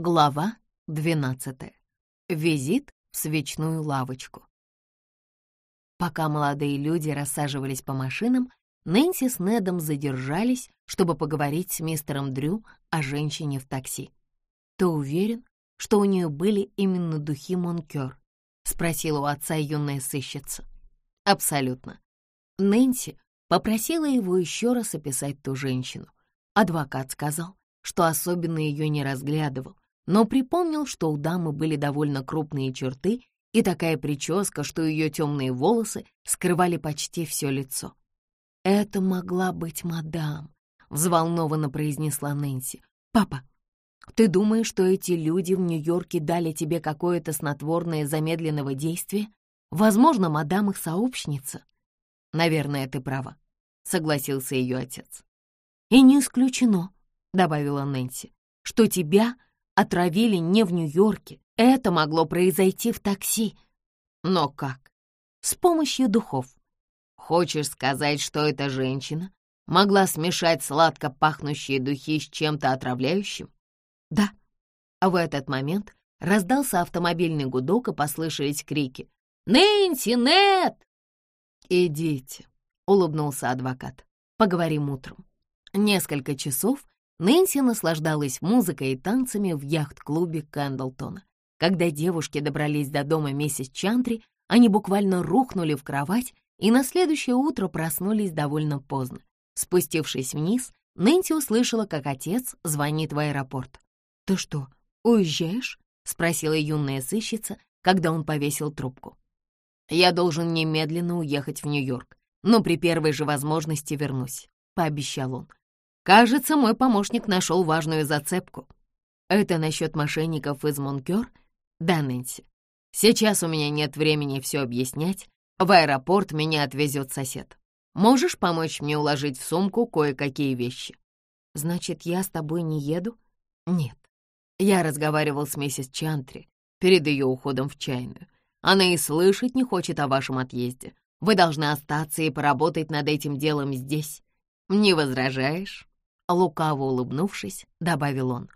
Глава 12. Визит в свечную лавочку. Пока молодые люди рассаживались по машинам, Нэнси с Недом задержались, чтобы поговорить с мистером Дрю о женщине в такси. «Ты уверен, что у нее были именно духи Монкер?» — спросила у отца юная сыщица. «Абсолютно». Нэнси попросила его еще раз описать ту женщину. Адвокат сказал, что особенно ее не разглядывал, но припомнил, что у дамы были довольно крупные черты и такая прическа, что ее темные волосы скрывали почти все лицо. «Это могла быть мадам», — взволнованно произнесла Нэнси. «Папа, ты думаешь, что эти люди в Нью-Йорке дали тебе какое-то снотворное замедленного действия? Возможно, мадам их сообщница?» «Наверное, ты права», — согласился ее отец. «И не исключено», — добавила Нэнси, «что тебя отравили не в Нью-Йорке. Это могло произойти в такси. Но как? С помощью духов. Хочешь сказать, что эта женщина могла смешать сладко пахнущие духи с чем-то отравляющим? Да. А в этот момент раздался автомобильный гудок и послышались крики. «Нэнси, Нет!» «Идите», — улыбнулся адвокат. «Поговорим утром». Несколько часов Нэнси наслаждалась музыкой и танцами в яхт-клубе Кэндлтона. Когда девушки добрались до дома миссис Чантри, они буквально рухнули в кровать и на следующее утро проснулись довольно поздно. Спустившись вниз, Нэнси услышала, как отец звонит в аэропорт. «Ты что, уезжаешь?» — спросила юная сыщица, когда он повесил трубку. «Я должен немедленно уехать в Нью-Йорк, но при первой же возможности вернусь», — пообещал он. Кажется, мой помощник нашел важную зацепку. Это насчет мошенников из Монкер? Да, Нэнси. Сейчас у меня нет времени все объяснять. В аэропорт меня отвезет сосед. Можешь помочь мне уложить в сумку кое-какие вещи? Значит, я с тобой не еду? Нет. Я разговаривал с миссис Чантри перед ее уходом в чайную. Она и слышать не хочет о вашем отъезде. Вы должны остаться и поработать над этим делом здесь. Не возражаешь? Лукаво улыбнувшись, добавил он.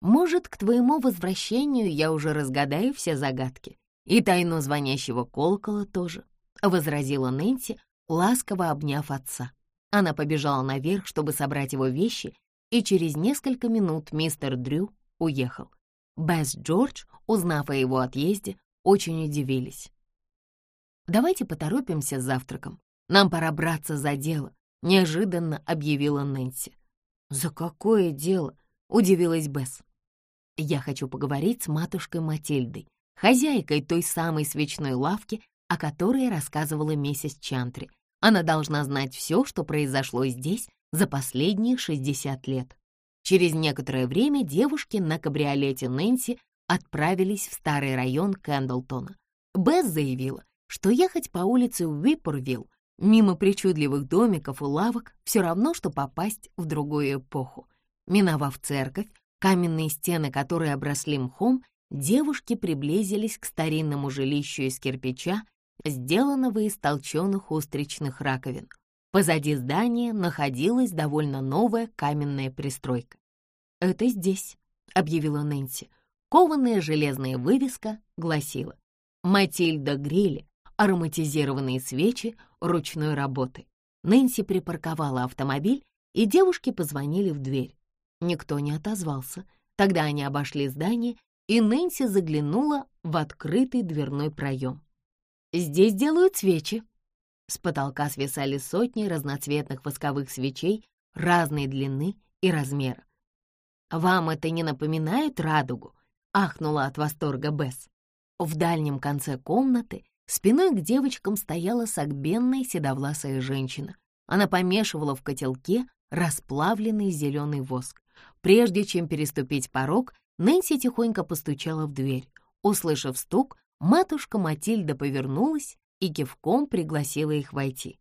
«Может, к твоему возвращению я уже разгадаю все загадки, и тайну звонящего колокола тоже», — возразила Нэнси, ласково обняв отца. Она побежала наверх, чтобы собрать его вещи, и через несколько минут мистер Дрю уехал. Бесс Джордж, узнав о его отъезде, очень удивились. «Давайте поторопимся с завтраком. Нам пора браться за дело», — неожиданно объявила Нэнси. «За какое дело?» — удивилась Бесс. «Я хочу поговорить с матушкой Матильдой, хозяйкой той самой свечной лавки, о которой рассказывала миссис Чантри. Она должна знать все, что произошло здесь за последние 60 лет». Через некоторое время девушки на кабриолете Нэнси отправились в старый район Кэндлтона. Бесс заявила, что ехать по улице Уиппорвилл Мимо причудливых домиков и лавок все равно, что попасть в другую эпоху. Миновав церковь, каменные стены которые обросли мхом, девушки приблизились к старинному жилищу из кирпича, сделанного из толченых устричных раковин. Позади здания находилась довольно новая каменная пристройка. «Это здесь», — объявила Нэнси. Кованая железная вывеска гласила «Матильда Грилли, ароматизированные свечи ручной работы. Нэнси припарковала автомобиль, и девушки позвонили в дверь. Никто не отозвался. Тогда они обошли здание, и Нэнси заглянула в открытый дверной проем. «Здесь делают свечи». С потолка свисали сотни разноцветных восковых свечей разной длины и размера. «Вам это не напоминает радугу?» — ахнула от восторга Бесс. В дальнем конце комнаты Спиной к девочкам стояла согбенная седовласая женщина. Она помешивала в котелке расплавленный зеленый воск. Прежде чем переступить порог, Нэнси тихонько постучала в дверь. Услышав стук, матушка Матильда повернулась и кивком пригласила их войти.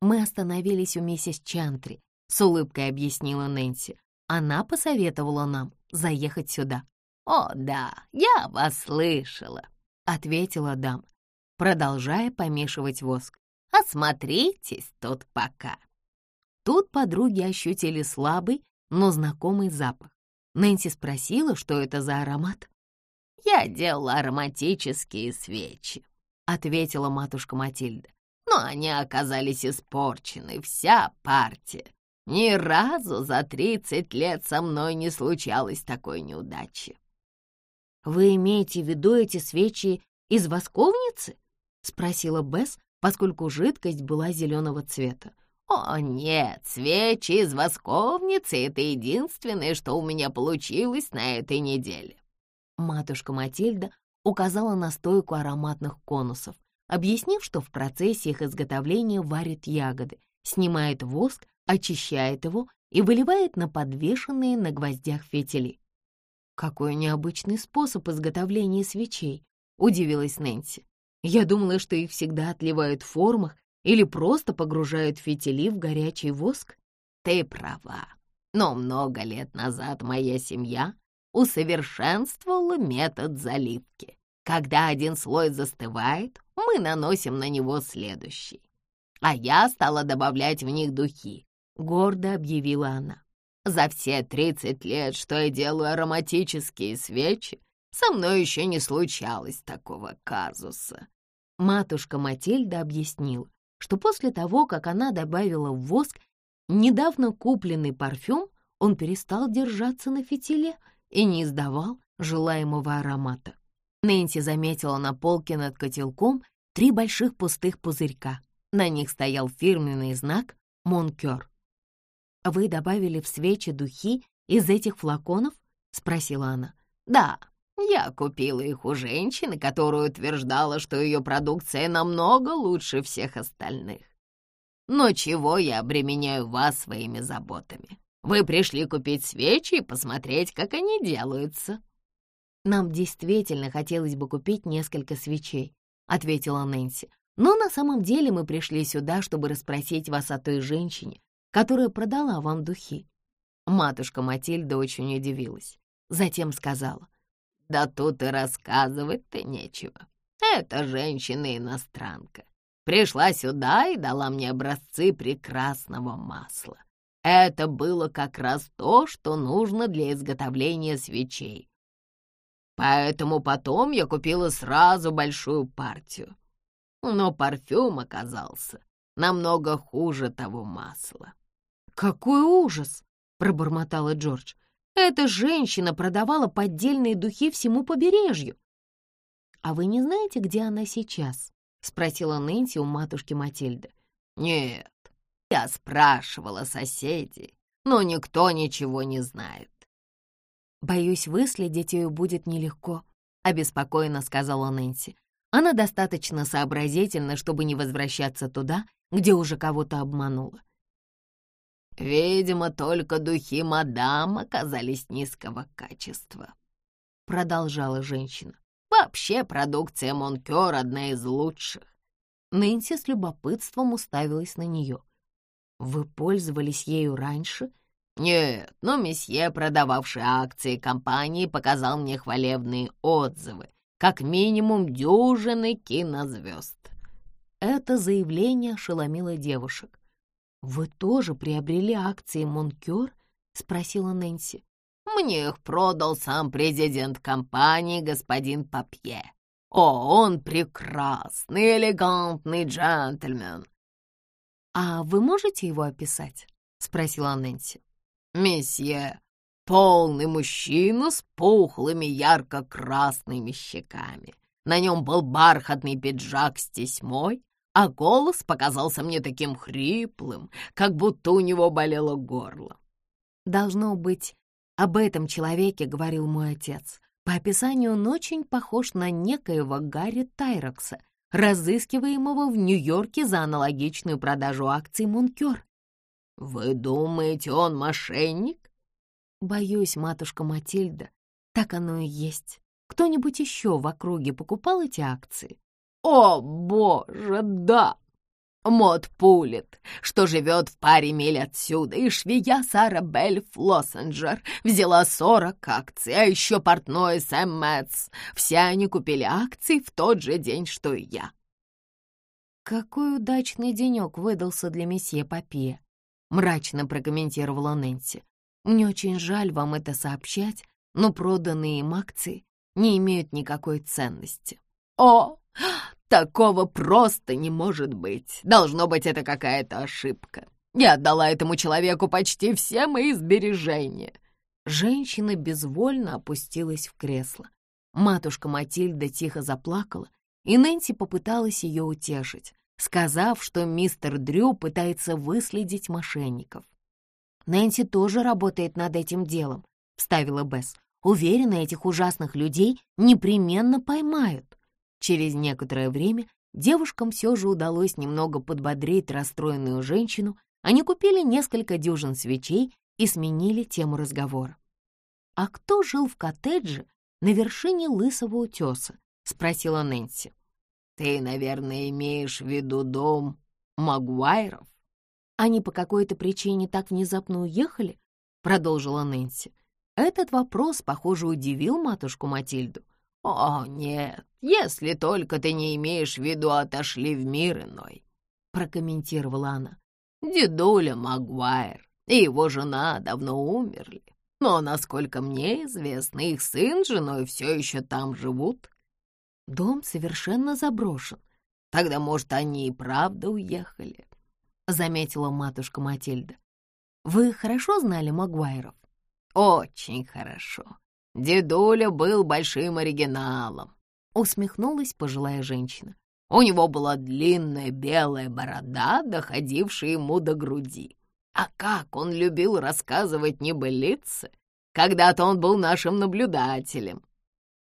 «Мы остановились у миссис Чантри», — с улыбкой объяснила Нэнси. «Она посоветовала нам заехать сюда». «О, да, я вас слышала», — ответила дама продолжая помешивать воск. «Осмотритесь тут пока». Тут подруги ощутили слабый, но знакомый запах. Нэнси спросила, что это за аромат. «Я делала ароматические свечи», — ответила матушка Матильда. «Но они оказались испорчены, вся партия. Ни разу за тридцать лет со мной не случалось такой неудачи». «Вы имеете в виду эти свечи из восковницы?» — спросила Бесс, поскольку жидкость была зеленого цвета. «О, нет, свечи из восковницы — это единственное, что у меня получилось на этой неделе». Матушка Матильда указала на стойку ароматных конусов, объяснив, что в процессе их изготовления варит ягоды, снимает воск, очищает его и выливает на подвешенные на гвоздях фитили. «Какой необычный способ изготовления свечей!» — удивилась Нэнси. «Я думала, что их всегда отливают в формах или просто погружают фитили в горячий воск?» «Ты права, но много лет назад моя семья усовершенствовала метод заливки. Когда один слой застывает, мы наносим на него следующий. А я стала добавлять в них духи, — гордо объявила она. За все тридцать лет, что я делаю ароматические свечи, со мной еще не случалось такого казуса. Матушка Матильда объяснила, что после того, как она добавила в воск недавно купленный парфюм, он перестал держаться на фитиле и не издавал желаемого аромата. Нэнси заметила на полке над котелком три больших пустых пузырька. На них стоял фирменный знак «Монкёр». «Вы добавили в свечи духи из этих флаконов?» — спросила она. «Да, я купила их у женщины, которая утверждала, что ее продукция намного лучше всех остальных. Но чего я обременяю вас своими заботами? Вы пришли купить свечи и посмотреть, как они делаются». «Нам действительно хотелось бы купить несколько свечей», — ответила Нэнси. «Но на самом деле мы пришли сюда, чтобы расспросить вас о той женщине, которая продала вам духи». Матушка Матильда очень удивилась. Затем сказала, «Да тут и рассказывать-то нечего. Эта женщина-иностранка. Пришла сюда и дала мне образцы прекрасного масла. Это было как раз то, что нужно для изготовления свечей. Поэтому потом я купила сразу большую партию. Но парфюм оказался намного хуже того масла. «Какой ужас!» — пробормотала Джордж. «Эта женщина продавала поддельные духи всему побережью». «А вы не знаете, где она сейчас?» — спросила Нэнси у матушки Матильды. «Нет, я спрашивала соседей, но никто ничего не знает. «Боюсь, выследить ее будет нелегко», — обеспокоенно сказала Нэнси. «Она достаточно сообразительна, чтобы не возвращаться туда, где уже кого-то обманула». «Видимо, только духи мадам оказались низкого качества», — продолжала женщина. «Вообще продукция Монкёр одна из лучших». Нэнси с любопытством уставилась на нее. Вы пользовались ею раньше? Нет, но месье, продававший акции компании, показал мне хвалебные отзывы, как минимум дюжины кинозвезд. Это заявление ошеломило девушек. «Вы тоже приобрели акции Монкёр?» — спросила Нэнси. «Мне их продал сам президент компании, господин Папье. О, он прекрасный, элегантный джентльмен. «А вы можете его описать?» — спросила Нэнси. «Месье, полный мужчина с пухлыми ярко-красными щеками. На нем был бархатный пиджак с тесьмой, а голос показался мне таким хриплым, как будто у него болело горло. «Должно быть, об этом человеке говорил мой отец. По описанию он очень похож на некоего Гарри Тайрокса, разыскиваемого в Нью-Йорке за аналогичную продажу акций Мункер. «Вы думаете, он мошенник?» «Боюсь, матушка Матильда, так оно и есть. Кто-нибудь еще в округе покупал эти акции?» «О, боже, да!» Мод Пулит, что живет в паре миль отсюда, и швея Сара Белль Флоссенджер взяла сорок акций, а еще портной Сэм Мэтс. Все они купили акции в тот же день, что и я. «Какой удачный денек выдался для месье Папье», — мрачно прокомментировала Нэнси. Мне очень жаль вам это сообщать, но проданные им акции не имеют никакой ценности». «О, такого просто не может быть! Должно быть, это какая-то ошибка. Я отдала этому человеку почти все мои сбережения». Женщина безвольно опустилась в кресло. Матушка Матильда тихо заплакала, и Нэнси попыталась ее утешить, сказав, что мистер Дрю пытается выследить мошенников. «Нэнси тоже работает над этим делом», — вставила Бесс. «Уверена, этих ужасных людей непременно поймают». Через некоторое время девушкам все же удалось немного подбодрить расстроенную женщину. Они купили несколько дюжин свечей и сменили тему разговора. «А кто жил в коттедже на вершине Лысого утеса?» — спросила Нэнси. «Ты, наверное, имеешь в виду дом Магуайров?» «Они по какой-то причине так внезапно уехали?» — продолжила Нэнси. Этот вопрос, похоже, удивил матушку Матильду. «О, нет, если только ты не имеешь в виду отошли в мир иной», — прокомментировала она. «Дедуля Магуайр и его жена давно умерли, но, насколько мне известно, их сын с женой все еще там живут». «Дом совершенно заброшен. Тогда, может, они и правда уехали», — заметила матушка Матильда. «Вы хорошо знали Магуайров?» «Очень хорошо. Дедуля был большим оригиналом», — усмехнулась пожилая женщина. «У него была длинная белая борода, доходившая ему до груди. А как он любил рассказывать небылицы! Когда-то он был нашим наблюдателем».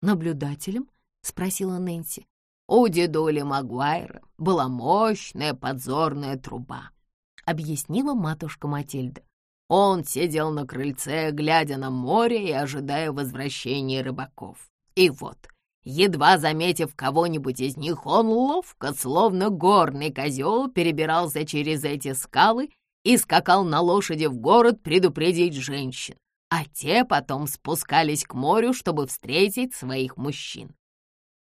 «Наблюдателем?» — спросила Нэнси. «У дедули Магуайра была мощная подзорная труба», — объяснила матушка Матильда. Он сидел на крыльце, глядя на море и ожидая возвращения рыбаков. И вот, едва заметив кого-нибудь из них, он ловко, словно горный козел, перебирался через эти скалы и скакал на лошади в город предупредить женщин, а те потом спускались к морю, чтобы встретить своих мужчин.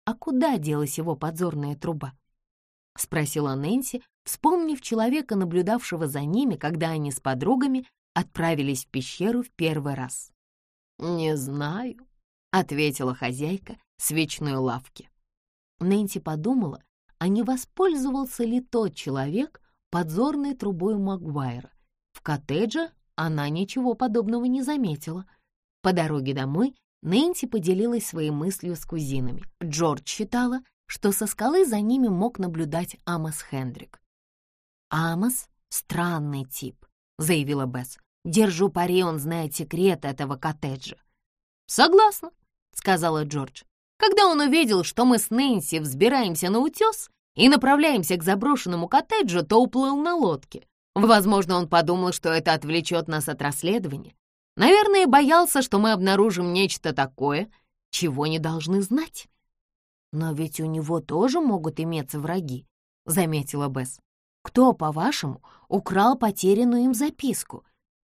«А куда делась его подзорная труба?» — спросила Нэнси, вспомнив человека, наблюдавшего за ними, когда они с подругами отправились в пещеру в первый раз. «Не знаю», — ответила хозяйка свечной лавки. Нэнси подумала, а не воспользовался ли тот человек подзорной трубой Магуайра. В коттедже она ничего подобного не заметила. По дороге домой Нэнси поделилась своей мыслью с кузинами. Джордж считала, что со скалы за ними мог наблюдать Амос Хендрик. «Амос — странный тип», — заявила Бесс. «Держу пари, он знает секрет этого коттеджа». «Согласна», — сказала Джордж. «Когда он увидел, что мы с Нэнси взбираемся на утес и направляемся к заброшенному коттеджу, то уплыл на лодке. Возможно, он подумал, что это отвлечет нас от расследования. Наверное, боялся, что мы обнаружим нечто такое, чего не должны знать». «Но ведь у него тоже могут иметься враги», — заметила Бесс. «Кто, по-вашему, украл потерянную им записку?»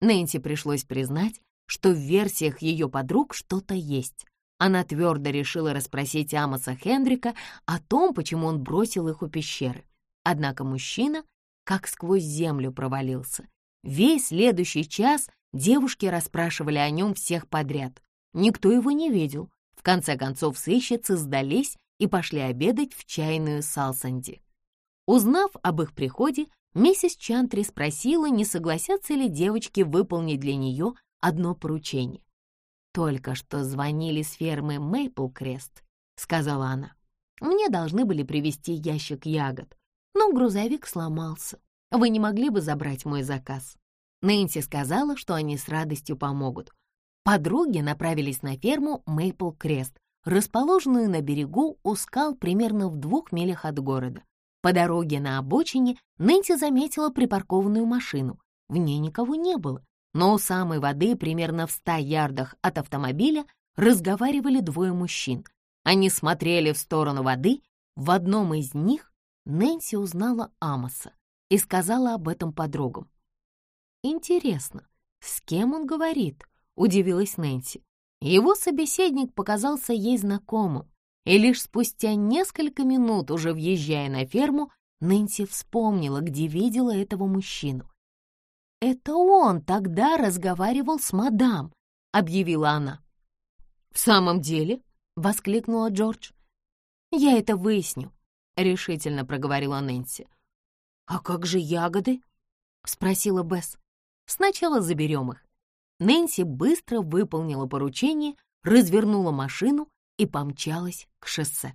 Нэнси пришлось признать, что в версиях ее подруг что-то есть. Она твердо решила расспросить Амоса Хендрика о том, почему он бросил их у пещеры. Однако мужчина как сквозь землю провалился. Весь следующий час девушки расспрашивали о нем всех подряд. Никто его не видел. В конце концов сыщицы сдались и пошли обедать в чайную Салсанди. Узнав об их приходе, миссис Чантри спросила, не согласятся ли девочки выполнить для нее одно поручение. «Только что звонили с фермы Мейпл Крест», — сказала она. «Мне должны были привезти ящик ягод, но грузовик сломался. Вы не могли бы забрать мой заказ?» Нэнси сказала, что они с радостью помогут. Подруги направились на ферму Мейпл Крест, расположенную на берегу у скал примерно в двух милях от города. По дороге на обочине Нэнси заметила припаркованную машину. В ней никого не было, но у самой воды, примерно в ста ярдах от автомобиля, разговаривали двое мужчин. Они смотрели в сторону воды. В одном из них Нэнси узнала Амоса и сказала об этом подругам. «Интересно, с кем он говорит?» — удивилась Нэнси. Его собеседник показался ей знакомым, и лишь спустя несколько минут, уже въезжая на ферму, Нэнси вспомнила, где видела этого мужчину. это он тогда разговаривал с мадам», — объявила она. «В самом деле?» — воскликнула Джордж. «Я это выясню», — решительно проговорила Нэнси. «А как же ягоды?» — спросила Бесс. «Сначала заберем их». Нэнси быстро выполнила поручение, развернула машину и помчалась к шоссе.